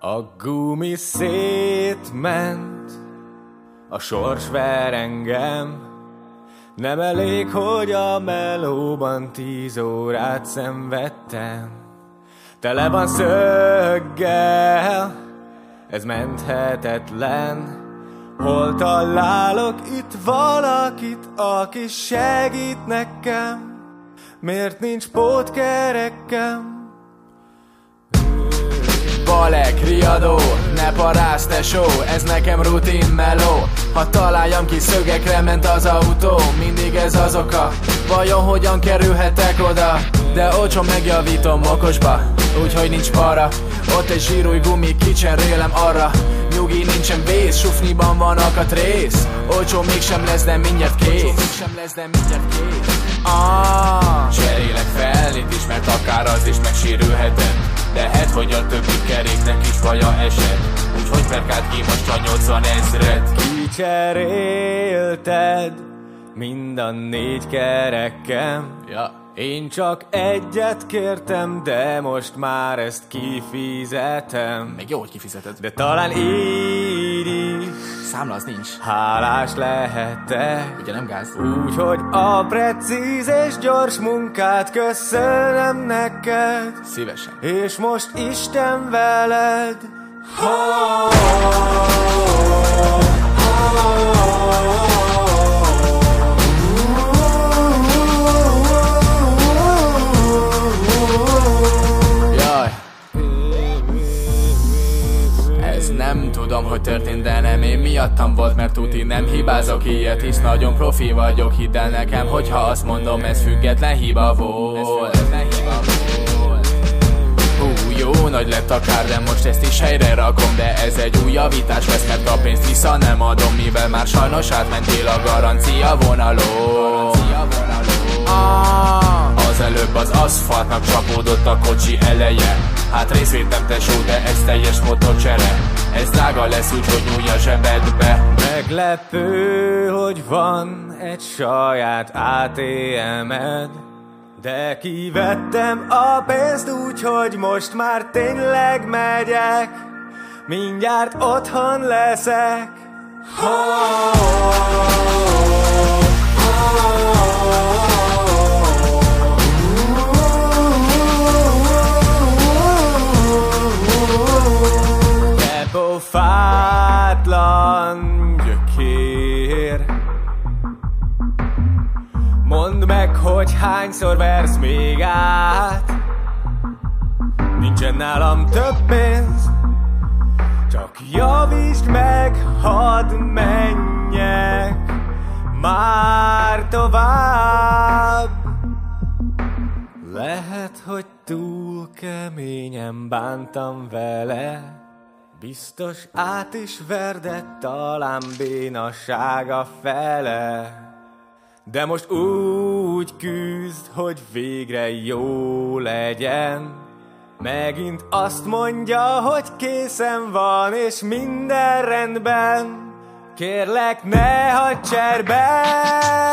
A gumi szétment, a sors ver engem, nem elég, hogy a melóban tíz órát szenvedtem. Tele van szöggel, ez menthetetlen. Hol találok itt valakit, aki segít nekem? Miért nincs pótkerekem? Balek, riadó, ne parász tesó, ez nekem rutin meló. Ha találjam ki szögekre ment az autó, mindig ez az oka. Vajon hogyan kerülhetek oda, de olcsó megjavítom okosba Úgyhogy nincs para, ott egy zsírúj gumi, kicserélem arra. Nyugi, nincsen vész, sufniban van akatrész Olcsó mégsem lesz, de mindjárt kész. Mégsem lesz, de mindjárt kész. Ah. Cserélek felnit is, mert akár az is megsérülhetem. Lehet, hogy a többi keréknek is baja esett Úgyhogy perkált ki most a 80 ezret Kicserélted mind a négy kerekem Ja én csak egyet kértem, de most már ezt kifizetem. Még jó, hogy kifizeted. De talán így is. Számla az nincs. Hálás lehetek. Ugye nem gáz? Úgyhogy a precíz és gyors munkát köszönöm neked. Szívesen. És most Isten veled. Oh, oh, oh, tudom, hogy történt, de nem én miattam volt Mert tuti nem hibázok ilyet, hisz nagyon profi vagyok Hidd el nekem, hogyha azt mondom, ez független hiba volt. Jó nagy lett a kár, de most ezt is helyre rakom De ez egy új javítás lesz, mert a pénzt vissza nem adom Mivel már sajnos átmentél a garancia vonalon előbb az aszfaltnak csapódott a kocsi eleje. Hát részvétem tesó, de ez teljes motorcsere ez drága lesz, úgyhogy nyúlj a zsebedbe. Meglepő, hogy van egy saját ATM-ed De kivettem a pénzt úgy, hogy most már tényleg megyek. Mindjárt otthon leszek. Oh, oh, oh, oh. Hogy hányszor versz még át. Nincsen nálam több pénz Csak javítsd meg, hadd menjek Már tovább. Lehet, hogy túl keményen bántam vele Biztos át is verdett talán bénassága fele De most úgy küzd, hogy végre jó legyen Megint azt mondja, hogy készen van és minden rendben Kérlek ne hagyd cserben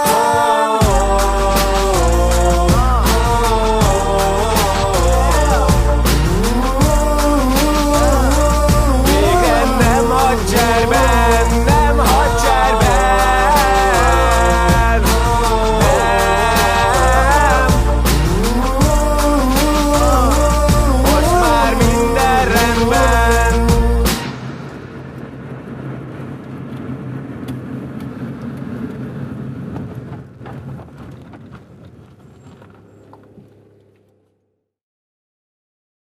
oh, oh, oh.